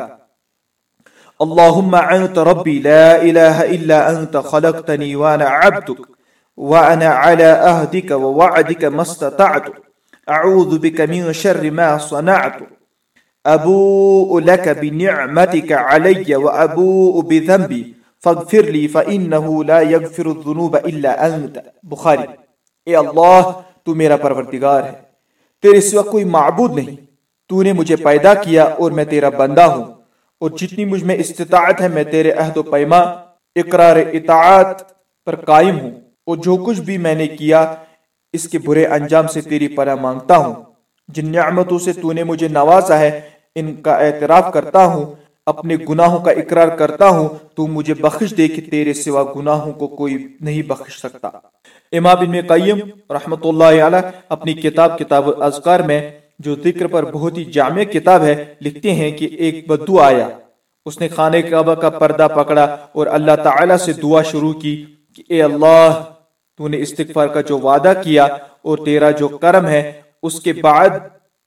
اللهم انت ربي لا اله الا انت خلقتني وانا عبدك وانا على عهدك ووعدك ما استطعت۔ اعوذ بك من شر ما صنعت. ابوء لك بنعمتك علي وابوء بذنبي. فاغفر لي فانه لا يغفر الذنوب الا انت بخاری اے اللہ، تو میرا پروردگار ہے. تیرے سوا کوئی معبود نہیں. تو نے مجھے پیدا کیا اور میں تیرا بندہ ہوں. اور جتنی مجھ میں استطاعت ہے، میں تیرے عہد و پیما، اقرار اطاعت پر قائم ہوں. اور جو کچھ بھی میں نے کیا اس کے برے انجام سے تیری پناہ مانگتا ہوں۔ جن نعمتوں سے تو نے مجھے نوازا ہے، ان کا اعتراف کرتا ہوں، اپنے گناہوں کا اقرار کرتا ہوں۔ تو مجھے بخش دے کہ تیرے سوا گناہوں کو کوئی نہیں بخش سکتا۔ امام بن قیم رحمت اللہ علیہ اپنی کتاب کتاب اذکار میں، جو ذکر پر بہت ہی جامع کتاب ہے، لکھتے ہیں کہ ایک بدو آیا۔ اس نے خانہ کعبہ کا پردہ پکڑا اور اللہ تعالی سے دعا شروع کی کہ اے اللہ تو نے استغفار کا جو وعدہ کیا اور تیرا جو کرم ہے، اس کے بعد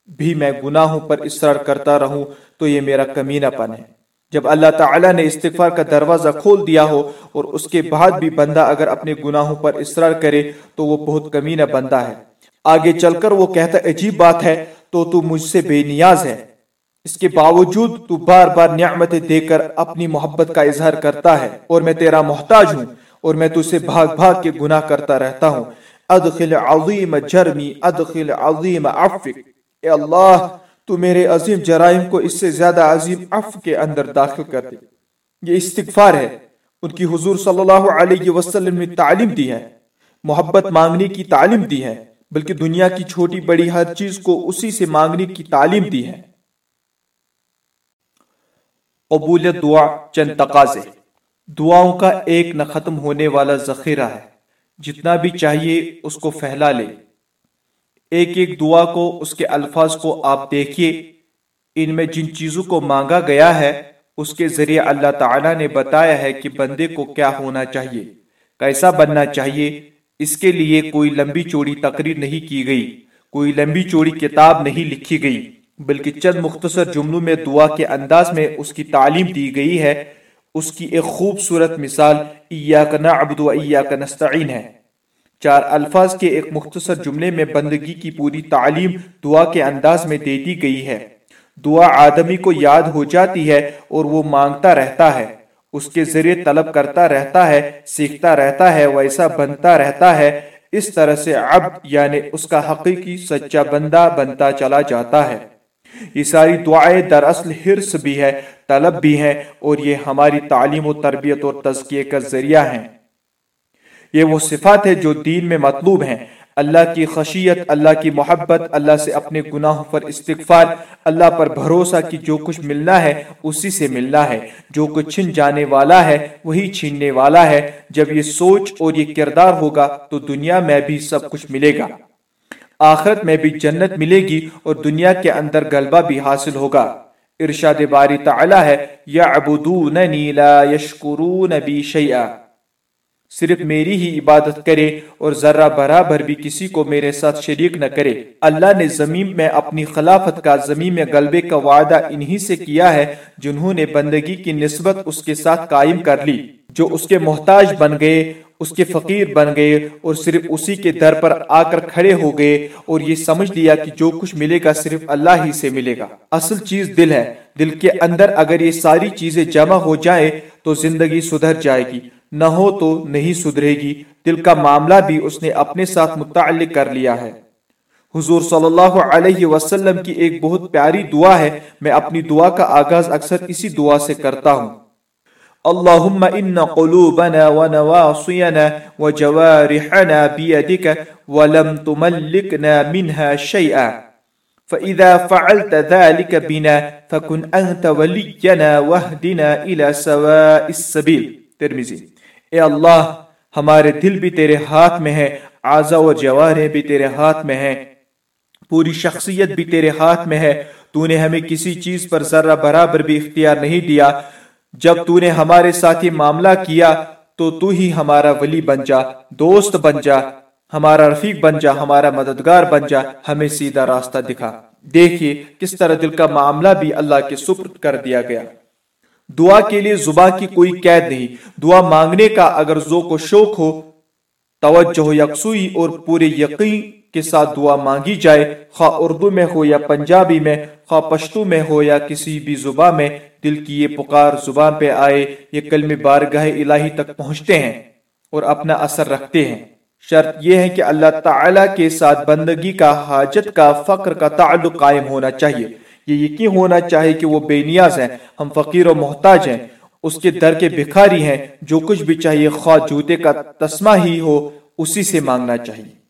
بھی میں گناہوں پر اصرار کرتا رہوں، تو یہ میرا کمینہ پن ہے۔ جب اللہ تعالیٰ نے استغفار کا دروازہ کھول دیا ہو اور اس کے بعد بھی بندہ اگر اپنے گناہوں پر اصرار کرے، تو وہ بہت کمینہ بندہ ہے۔ آگے چل کر وہ کہتا، عجیب بات ہے، تو تو مجھ سے بے نیاز ہے۔ اس کے باوجود تو بار بار نعمتیں دے کر اپنی محبت کا اظہار کرتا ہے اور میں تیرا محتاج ہوں۔ اور میں تجھ سے بھاگ بھاگ کے گناہ کرتا رہتا ہوں۔ ادخل عظیم جرمی، ادخل عظیم عفق اے اللہ، تو میرے عظیم جرائم کو اس سے زیادہ عظیم عف کے اندر داخل کر دے۔ یہ استغفار ہے۔ ان کی حضور صلی اللہ علیہ وسلم نے تعلیم دی ہے۔ محبت مانگنے کی تعلیم دی ہے۔ بلکہ دنیا کی چھوٹی بڑی ہر چیز کو اسی سے مانگنے کی تعلیم دی ہے۔ قبولیت دعا، چند تقاضے۔ دعاؤں کا ایک نہ ختم ہونے والا ذخیرہ ہے۔ جتنا بھی چاہیے اس کو پھیلا لے۔ ایک ایک دعا کو، اس کے الفاظ کو آپ دیکھیے۔ ان میں جن چیزوں کو مانگا گیا ہے، اس کے ذریعے اللہ تعالیٰ نے بتایا ہے کہ بندے کو کیا ہونا چاہیے۔ کیسا بننا چاہیے؟ اس کے لیے کوئی لمبی چوڑی تقریر نہیں کی گئی۔ کوئی لمبی چوڑی کتاب نہیں لکھی گئی۔ بلکہ چند مختصر جملوں میں دعا کے انداز میں اس کی تعلیم دی گئی ہے۔ اس کی ایک خوبصورت مثال ایاک نعبد و ایاک نستعین ہے۔ چار الفاظ کے ایک مختصر جملے میں بندگی کی پوری تعلیم دعا کے انداز میں دے دی گئی ہے۔ دعا آدمی کو یاد ہو جاتی ہے اور وہ مانگتا رہتا ہے۔ اس کے ذریعے طلب کرتا رہتا ہے، سیکھتا رہتا ہے، ویسا بنتا رہتا ہے۔ اس طرح سے عبد یعنی اس کا حقیقی سچا بندہ بنتا چلا جاتا ہے۔ یہ ساری دعائیں دراصل حرص بھی ہے، طلب بھی ہے اور یہ ہماری تعلیم و تربیت اور تزکیے کا ذریعہ ہیں۔ یہ وہ صفات ہے جو دین میں مطلوب ہیں۔ اللہ کی خشیت، اللہ کی محبت، اللہ سے اپنے گناہوں پر استغفار، اللہ پر بھروسہ کی جو کچھ ملنا ہے، اسی سے ملنا ہے۔ جو کچھ چھن جانے والا ہے، وہی چھیننے والا ہے۔ جب یہ سوچ اور یہ کردار ہوگا تو دنیا میں بھی سب کچھ ملے گا۔ آخرت میں بھی جنت ملے گی اور دنیا کے اندر غلبہ بھی حاصل ہوگا۔ ارشاد باری تعالی ہے، یعبدوننی لا یشکرون بی شیئا۔ صرف میری ہی عبادت کرے اور ذرہ برابر بھی کسی کو میرے ساتھ شریک نہ کرے۔ اللہ نے زمین میں اپنی خلافت کا، زمین میں غلبے کا وعدہ انہی سے کیا ہے، جنہوں نے بندگی کی نسبت اس کے ساتھ قائم کر لی۔ جو اس کے محتاج بن گئے، اس کے فقیر بن گئے اور صرف اسی کے در پر آ کر کھڑے ہو گئے اور یہ سمجھ لیا کہ جو کچھ ملے گا صرف اللہ ہی سے ملے گا۔ اصل چیز دل ہے۔ دل کے اندر اگر یہ ساری چیزیں جمع ہو جائیں تو زندگی سدھر جائے گی۔ نہ ہو تو نہیں سدھرے گی۔ دل کا معاملہ بھی اس نے اپنے ساتھ متعلق کر لیا ہے۔ حضور صلی اللہ علیہ وسلم کی ایک بہت پیاری دعا ہے۔ میں اپنی دعا کا آغاز اکثر اسی دعا سے کرتا ہوں۔ اللهم إن قلوبنا ونواصينا وجوارحنا بيدك ولم تملكنا منها شيئا. فإذا فعلت ذلك بنا فكن أنت ولينا واهدنا إلى سواء السبيل. ترمزي اے اللہ، ہمارے دل بھی تیرے ہاتھ میں ہے اعضا اور جوارے بھی تیرے ہاتھ میں ہیں، پوری شخصیت بھی تیرے ہاتھ میں ہے، تو نے ہمیں کسی چیز پر ذرہ برابر بھی اختیار نہیں دیا جب تو نے ہمارے ساتھ معاملہ کیا تو تو ہی ہمارا ولی بن جا، دوست بن جا، ہمارا رفیق بن جا، ہمارا مددگار بن جا، ہمیں سیدھا راستہ دکھا۔ دیکھیے کس طرح دل کا معاملہ بھی اللہ کے سپرد کر دیا گیا۔ دعا کے لیے زبان کی کوئی قید نہیں۔ دعا مانگنے کا اگر ذوق و شوق ہو توجہ یکسوئی اور پورے یقین کے ساتھ دعا مانگی جائے، خواہ اردو میں ہو یا پنجابی میں، خواہ پشتو میں ہو یا کسی بھی زبان میں، دل کی یہ پکار زبان پہ آئے، یہ کلم بارگاہ الہی تک پہنچتے ہیں اور اپنا اثر رکھتے ہیں۔ شرط یہ ہے کہ اللہ تعالی کے ساتھ بندگی کا، حاجت کا، فقر کا تعلق قائم ہونا چاہیے۔ یہ یقین ہونا چاہیے کہ وہ بے نیاز ہیں، ہم فقیر و محتاج ہیں۔ اس کے در کے بکھاری ہیں، جو کچھ بھی چاہیے خواہ جوتے کا تسمہ ہی ہو، اسی سے مانگنا چاہیے۔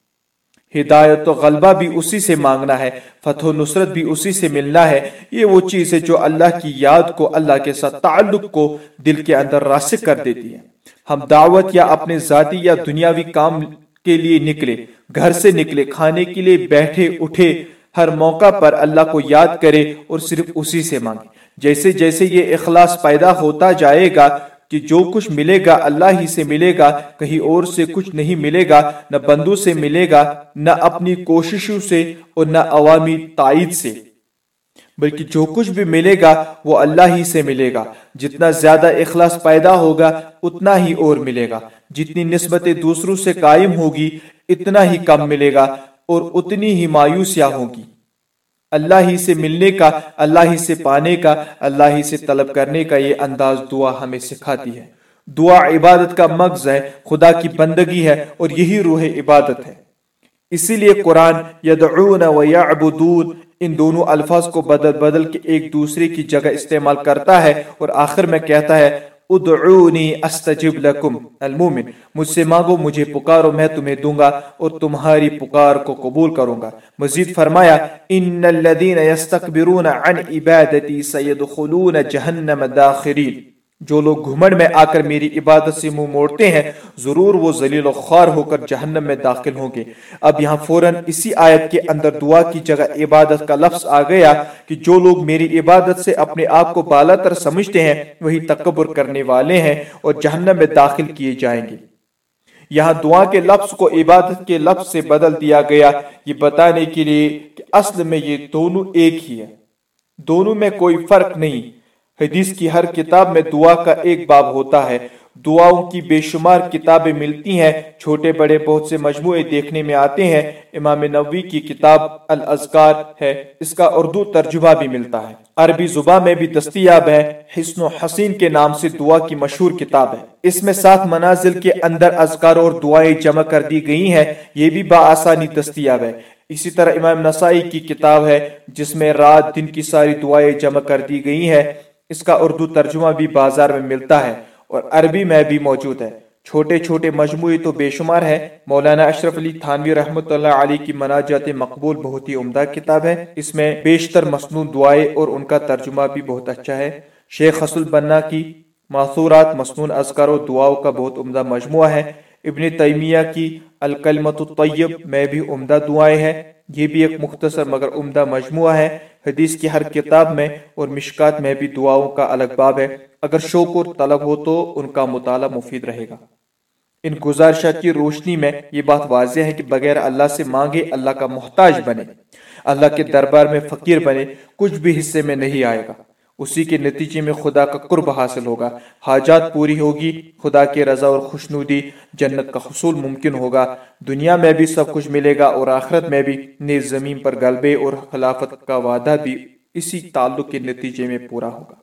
ہدایت و غلبہ بھی اسی سے مانگنا ہے، فتح و نصرت بھی اسی سے ملنا ہے۔ یہ وہ چیز ہے جو اللہ کی یاد کو، اللہ کے ساتھ تعلق کو دل کے اندر راسک کر دیتی ہے۔ ہم دعوت یا اپنے ذاتی یا دنیاوی کام کے لیے نکلے، گھر سے نکلے، کھانے کے لیے بیٹھے، اٹھے ہر موقع پر اللہ کو یاد کرے اور صرف اسی سے مانگے۔ جیسے جیسے یہ اخلاص پیدا ہوتا جائے گا کہ جو کچھ ملے گا اللہ ہی سے ملے گا، کہیں اور سے کچھ نہیں ملے گا، نہ بندوں سے ملے گا، نہ اپنی کوششوں سے اور نہ عوامی تائید سے۔ بلکہ جو کچھ بھی ملے گا، وہ اللہ ہی سے ملے گا۔ جتنا زیادہ اخلاص پیدا ہوگا، اتنا ہی اور ملے گا۔ جتنی نسبتیں دوسروں سے قائم ہوگی، اتنا ہی کم ملے گا۔ اور اتنی ہی مایوسیاں ہوگی اللہ ہی سے ملنے کا، اللہ ہی سے پانے کا، اللہ ہی سے طلب کرنے کا یہ انداز دعا ہمیں سکھاتی ہے۔ دعا عبادت کا مغز ہے، خدا کی بندگی ہے اور یہی روح عبادت ہے۔ اسی لیے قرآن یدعون و یعبدون ان دونوں الفاظ کو بدل بدل کے ایک دوسرے کی جگہ استعمال کرتا ہے اور آخر میں کہتا ہے ادعونی استجب لکم المومن مجھ سے مانگو، مجھے پکارو، میں تمہیں دوں گا اور تمہاری پکار کو قبول کروں گا۔ مزید فرمایا، ان الذين يستكبرون عن عبادتي سيدخلون جهنم داخرين جو لوگ گھمڑ میں آ کر میری عبادت سے منہ موڑتے ہیں، ضرور وہ ذلیل و خوار ہو کر جہنم میں داخل ہوں گے۔ اب یہاں فوراً اسی آیت کے اندر دعا کی جگہ عبادت کا لفظ آ گیا کہ جو لوگ میری عبادت سے اپنے آپ کو بالا تر سمجھتے ہیں، وہی تکبر کرنے والے ہیں اور جہنم میں داخل کیے جائیں گے۔ یہاں دعا کے لفظ کو عبادت کے لفظ سے بدل دیا گیا، یہ بتانے کے لیے کہ اصل میں یہ دونوں ایک ہی ہے دونوں میں کوئی فرق نہیں۔ حدیث کی ہر کتاب میں دعا کا ایک باب ہوتا ہے۔ دعاؤں کی بے شمار کتابیں ملتی ہیں، چھوٹے بڑے بہت سے مجموعے دیکھنے میں آتے ہیں۔ امام نووی کی کتاب الازکار ہے، اس کا اردو ترجمہ بھی ملتا ہے۔ عربی زبان میں بھی دستیاب ہے، حسن و حسین کے نام سے دعا کی مشہور کتاب ہے۔ اس میں سات منازل کے اندر اذکار اور دعائیں جمع کر دی گئی ہیں، یہ بھی بآسانی دستیاب ہے۔ اسی طرح امام نسائی کی کتاب ہے، جس میں رات دن کی ساری دعائیں جمع کر دی گئی ہیں۔ اس کا اردو ترجمہ بھی بازار میں ملتا ہے اور عربی میں بھی موجود ہے۔ چھوٹے چھوٹے مجموعی تو بے شمار ہے مولانا اشرف علی تھانوی رحمۃ اللہ علی کی مناجات مقبول بہت ہی عمدہ کتاب ہے۔ اس میں بیشتر مصنون دعائیں اور ان کا ترجمہ بھی بہت اچھا ہے۔ شیخ حسل بننا کی معصورات مصنون اذکار و دعاؤں کا بہت عمدہ مجموعہ ہے۔ ابن تیمیہ کی الکلمت الطیب میں بھی عمدہ دعائیں ہیں۔ یہ بھی ایک مختصر مگر عمدہ مجموعہ ہے۔ حدیث کی ہر کتاب میں اور مشکات میں بھی دعاؤں کا الگ باب ہے۔ اگر شوق اور طلب ہو تو ان کا مطالعہ مفید رہے گا۔ ان گزارشات کی روشنی میں یہ بات واضح ہے کہ بغیر اللہ سے مانگے اللہ کا محتاج بنے۔ اللہ کے دربار میں فقیر بنے، کچھ بھی حصے میں نہیں آئے گا۔ اسی کے نتیجے میں خدا کا قرب حاصل ہوگا۔ حاجات پوری ہوگی، خدا کے رضا اور خوشنودی جنت کا حصول ممکن ہوگا۔ دنیا میں بھی سب کچھ ملے گا اور آخرت میں بھی نیز زمین پر غلبے اور خلافت کا وعدہ بھی اسی تعلق کے نتیجے میں پورا ہوگا۔